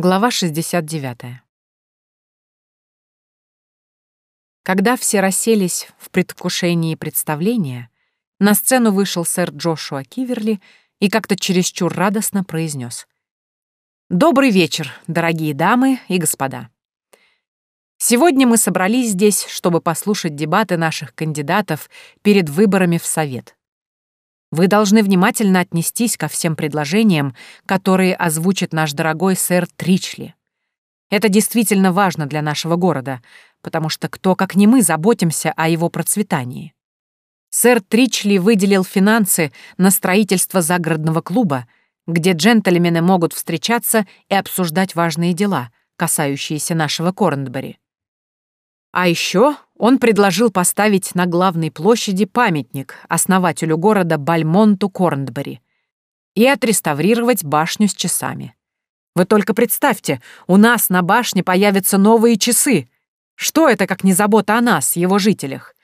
Глава 69. Когда все расселись в предвкушении представления, на сцену вышел сэр Джошуа Киверли и как-то чересчур радостно произнес: «Добрый вечер, дорогие дамы и господа. Сегодня мы собрались здесь, чтобы послушать дебаты наших кандидатов перед выборами в Совет. Вы должны внимательно отнестись ко всем предложениям, которые озвучит наш дорогой сэр Тричли. Это действительно важно для нашего города, потому что кто, как не мы, заботимся о его процветании. Сэр Тричли выделил финансы на строительство загородного клуба, где джентльмены могут встречаться и обсуждать важные дела, касающиеся нашего Корнбери. А еще он предложил поставить на главной площади памятник основателю города Бальмонту Корнбери и отреставрировать башню с часами. Вы только представьте, у нас на башне появятся новые часы. Что это, как не забота о нас, его жителях?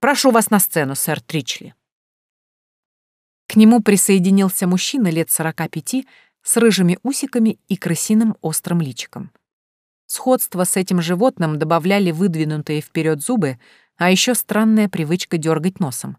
Прошу вас на сцену, сэр Тричли. К нему присоединился мужчина лет сорока пяти с рыжими усиками и крысиным острым личиком. Сходство с этим животным добавляли выдвинутые вперед зубы, а еще странная привычка дергать носом.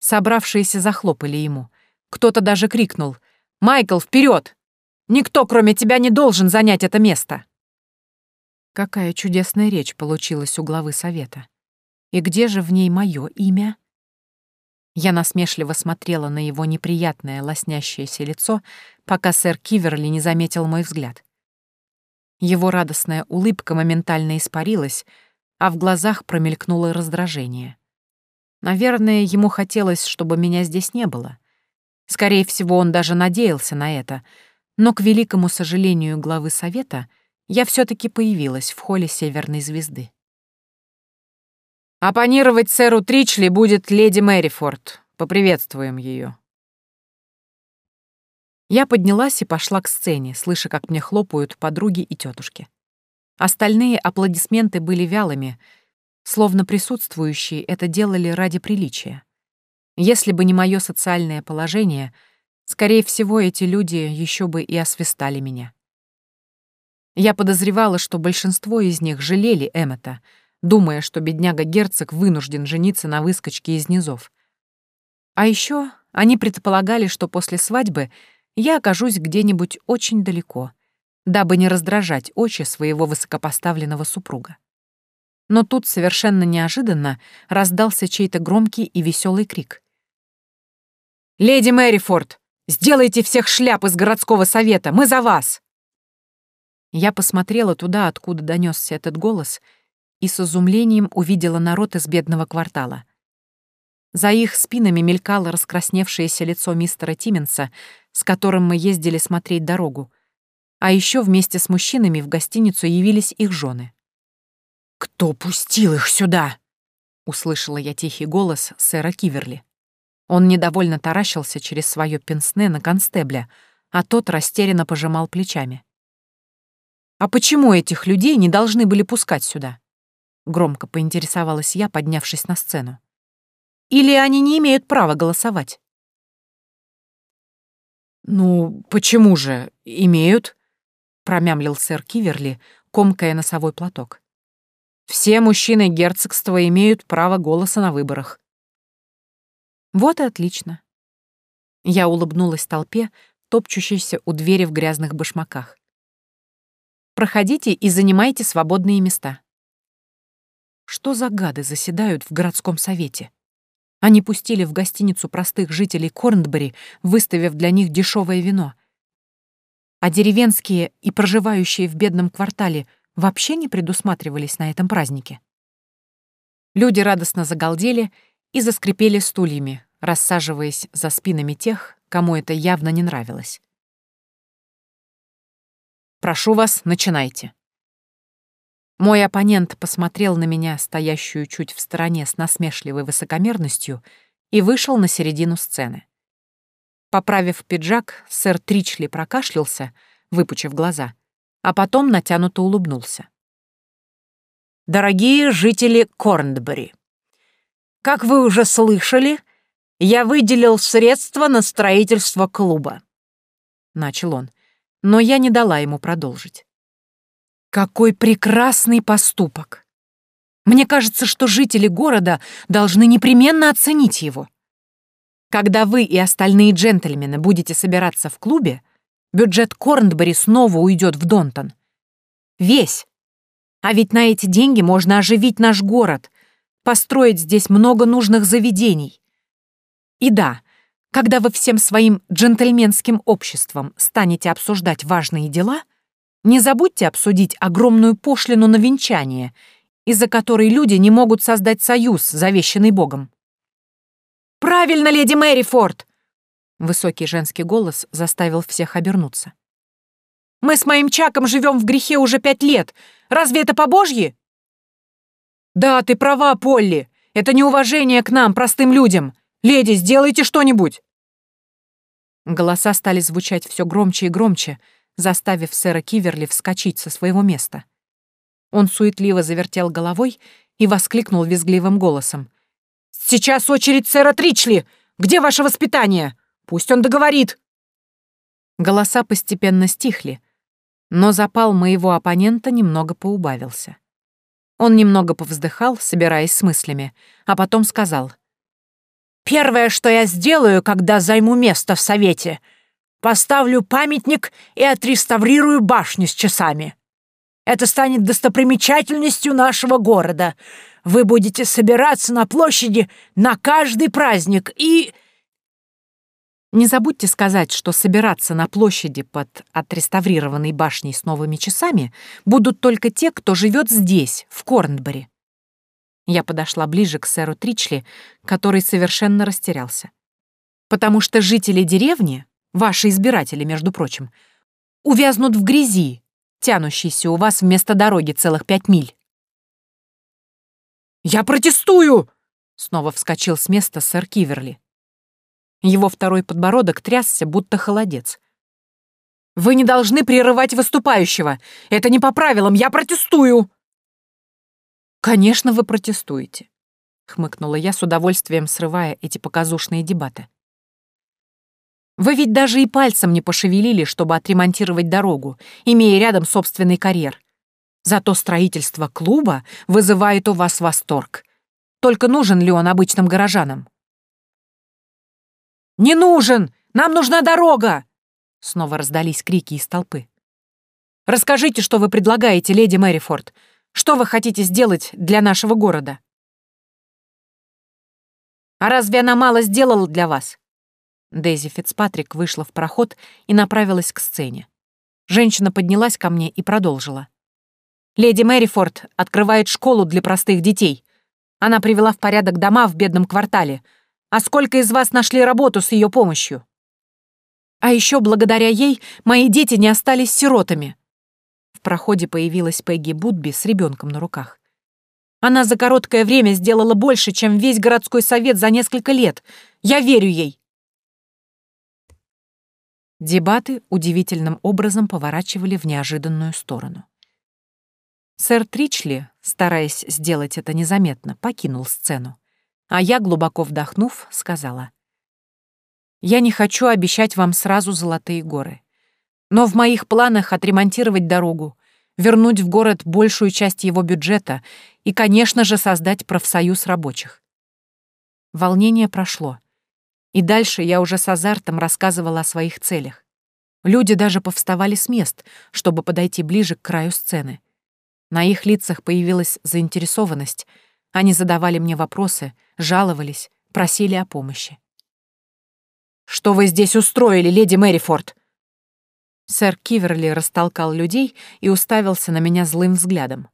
Собравшиеся захлопали ему. Кто-то даже крикнул «Майкл, вперед! Никто, кроме тебя, не должен занять это место!» Какая чудесная речь получилась у главы совета. И где же в ней мое имя? Я насмешливо смотрела на его неприятное лоснящееся лицо, пока сэр Киверли не заметил мой взгляд. Его радостная улыбка моментально испарилась, а в глазах промелькнуло раздражение. Наверное, ему хотелось, чтобы меня здесь не было. Скорее всего, он даже надеялся на это, но, к великому сожалению главы совета, я все таки появилась в холле Северной Звезды. «Оппонировать сэру Тричли будет леди Мэрифорд. Поприветствуем ее. Я поднялась и пошла к сцене, слыша, как мне хлопают подруги и тетушки. Остальные аплодисменты были вялыми, словно присутствующие это делали ради приличия. Если бы не мое социальное положение, скорее всего, эти люди еще бы и освистали меня. Я подозревала, что большинство из них жалели Эммета, думая, что бедняга-герцог вынужден жениться на выскочке из низов. А еще они предполагали, что после свадьбы я окажусь где-нибудь очень далеко, дабы не раздражать очи своего высокопоставленного супруга. Но тут совершенно неожиданно раздался чей-то громкий и веселый крик. «Леди Мэрифорд, сделайте всех шляп из городского совета, мы за вас!» Я посмотрела туда, откуда донесся этот голос, и с изумлением увидела народ из бедного квартала. За их спинами мелькало раскрасневшееся лицо мистера Тименса, с которым мы ездили смотреть дорогу. А еще вместе с мужчинами в гостиницу явились их жены. «Кто пустил их сюда?» — услышала я тихий голос сэра Киверли. Он недовольно таращился через свое пенсне на констебля, а тот растерянно пожимал плечами. «А почему этих людей не должны были пускать сюда?» Громко поинтересовалась я, поднявшись на сцену. «Или они не имеют права голосовать?» «Ну, почему же? Имеют?» — промямлил сэр Киверли, комкая носовой платок. «Все мужчины герцогства имеют право голоса на выборах». «Вот и отлично». Я улыбнулась толпе, топчущейся у двери в грязных башмаках. «Проходите и занимайте свободные места». Что за гады заседают в городском совете? Они пустили в гостиницу простых жителей Корнбери, выставив для них дешевое вино. А деревенские и проживающие в бедном квартале вообще не предусматривались на этом празднике. Люди радостно загалдели и заскрипели стульями, рассаживаясь за спинами тех, кому это явно не нравилось. «Прошу вас, начинайте», мой оппонент посмотрел на меня, стоящую чуть в стороне с насмешливой высокомерностью, и вышел на середину сцены. Поправив пиджак, сэр Тричли прокашлялся, выпучив глаза, а потом натянуто улыбнулся. «Дорогие жители Корнбери, как вы уже слышали, я выделил средства на строительство клуба», — начал он. Но я не дала ему продолжить. Какой прекрасный поступок! Мне кажется, что жители города должны непременно оценить его. Когда вы и остальные джентльмены будете собираться в клубе, бюджет Корнбери снова уйдет в Донтон. Весь. А ведь на эти деньги можно оживить наш город, построить здесь много нужных заведений. И да, когда вы всем своим джентльменским обществом станете обсуждать важные дела, не забудьте обсудить огромную пошлину на венчание — из-за которой люди не могут создать союз, завещанный Богом. «Правильно, леди Мэри Форд!» Высокий женский голос заставил всех обернуться. «Мы с моим Чаком живем в грехе уже пять лет. Разве это по-божьи?» «Да, ты права, Полли. Это неуважение к нам, простым людям. Леди, сделайте что-нибудь!» Голоса стали звучать все громче и громче, заставив сэра Киверли вскочить со своего места. Он суетливо завертел головой и воскликнул визгливым голосом. «Сейчас очередь сэра Тричли! Где ваше воспитание? Пусть он договорит!» Голоса постепенно стихли, но запал моего оппонента немного поубавился. Он немного повздыхал, собираясь с мыслями, а потом сказал. «Первое, что я сделаю, когда займу место в Совете, поставлю памятник и отреставрирую башню с часами. Это станет достопримечательностью нашего города. Вы будете собираться на площади на каждый праздник и...» Не забудьте сказать, что собираться на площади под отреставрированной башней с новыми часами будут только те, кто живет здесь, в Корнбери. Я подошла ближе к сэру Тричли, который совершенно растерялся. Потому что жители деревни, ваши избиратели, между прочим, увязнут в грязи, тянущийся у вас вместо дороги целых пять миль. «Я протестую!» — снова вскочил с места сэр Киверли. Его второй подбородок трясся, будто холодец. «Вы не должны прерывать выступающего! Это не по правилам! Я протестую!» «Конечно, вы протестуете», — хмыкнула я с удовольствием, срывая эти показушные дебаты. Вы ведь даже и пальцем не пошевелили, чтобы отремонтировать дорогу, имея рядом собственный карьер. Зато строительство клуба вызывает у вас восторг. Только нужен ли он обычным горожанам? «Не нужен! Нам нужна дорога!» Снова раздались крики из толпы. «Расскажите, что вы предлагаете, леди Мэрифорд. Что вы хотите сделать для нашего города?» «А разве она мало сделала для вас? Дейзи Фицпатрик вышла в проход и направилась к сцене. Женщина поднялась ко мне и продолжила. «Леди Мэрифорд открывает школу для простых детей. Она привела в порядок дома в бедном квартале. А сколько из вас нашли работу с ее помощью? А еще благодаря ей мои дети не остались сиротами». В проходе появилась Пегги Будби с ребенком на руках. Она за короткое время сделала больше, чем весь городской совет за несколько лет. Я верю ей. Дебаты удивительным образом поворачивали в неожиданную сторону. Сэр Тричли, стараясь сделать это незаметно, покинул сцену, а я, глубоко вдохнув, сказала. «Я не хочу обещать вам сразу золотые горы, но в моих планах отремонтировать дорогу, вернуть в город большую часть его бюджета и, конечно же, создать профсоюз рабочих». Волнение прошло, и дальше я уже с азартом рассказывала о своих целях. Люди даже повставали с мест, чтобы подойти ближе к краю сцены. На их лицах появилась заинтересованность. Они задавали мне вопросы, жаловались, просили о помощи. «Что вы здесь устроили, леди Мэрифорд?» Сэр Киверли растолкал людей и уставился на меня злым взглядом.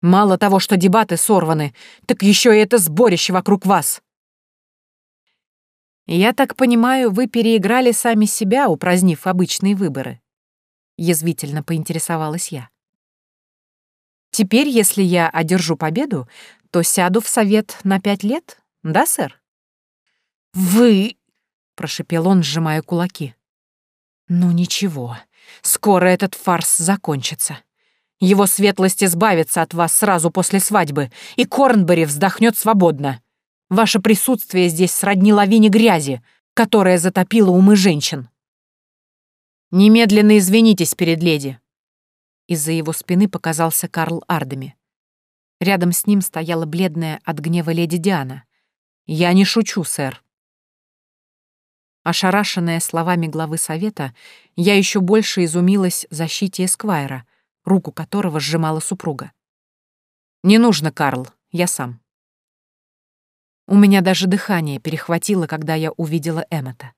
«Мало того, что дебаты сорваны, так еще и это сборище вокруг вас!» «Я так понимаю, вы переиграли сами себя, упразднив обычные выборы?» Язвительно поинтересовалась я. «Теперь, если я одержу победу, то сяду в совет на пять лет, да, сэр?» «Вы...» — прошепел он, сжимая кулаки. «Ну ничего, скоро этот фарс закончится. Его светлость избавится от вас сразу после свадьбы, и Корнбери вздохнет свободно. Ваше присутствие здесь сродни лавине грязи, которая затопила умы женщин. Немедленно извинитесь перед леди. Из-за его спины показался Карл Ардеми. Рядом с ним стояла бледная от гнева леди Диана. «Я не шучу, сэр». Ошарашенная словами главы совета, я еще больше изумилась защите Эсквайра, руку которого сжимала супруга. «Не нужно, Карл, я сам». У меня даже дыхание перехватило, когда я увидела Эммета.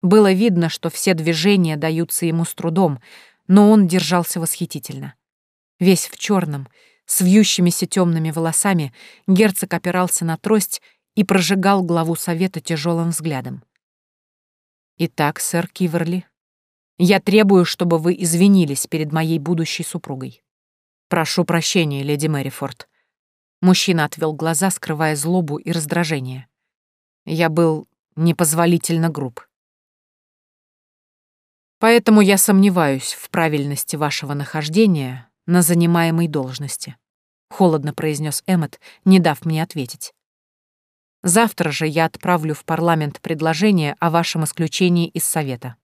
Было видно, что все движения даются ему с трудом, но он держался восхитительно. Весь в черном, с вьющимися темными волосами, герцог опирался на трость и прожигал главу совета тяжелым взглядом. «Итак, сэр Киверли, я требую, чтобы вы извинились перед моей будущей супругой. Прошу прощения, леди Мэрифорд». Мужчина отвел глаза, скрывая злобу и раздражение. Я был непозволительно груб. Поэтому я сомневаюсь в правильности вашего нахождения на занимаемой должности», — холодно произнес Эммет, не дав мне ответить. «Завтра же я отправлю в парламент предложение о вашем исключении из Совета».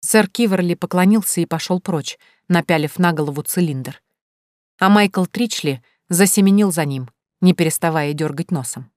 Сэр Киверли поклонился и пошел прочь, напялив на голову цилиндр. А Майкл Тричли засеменил за ним, не переставая дергать носом.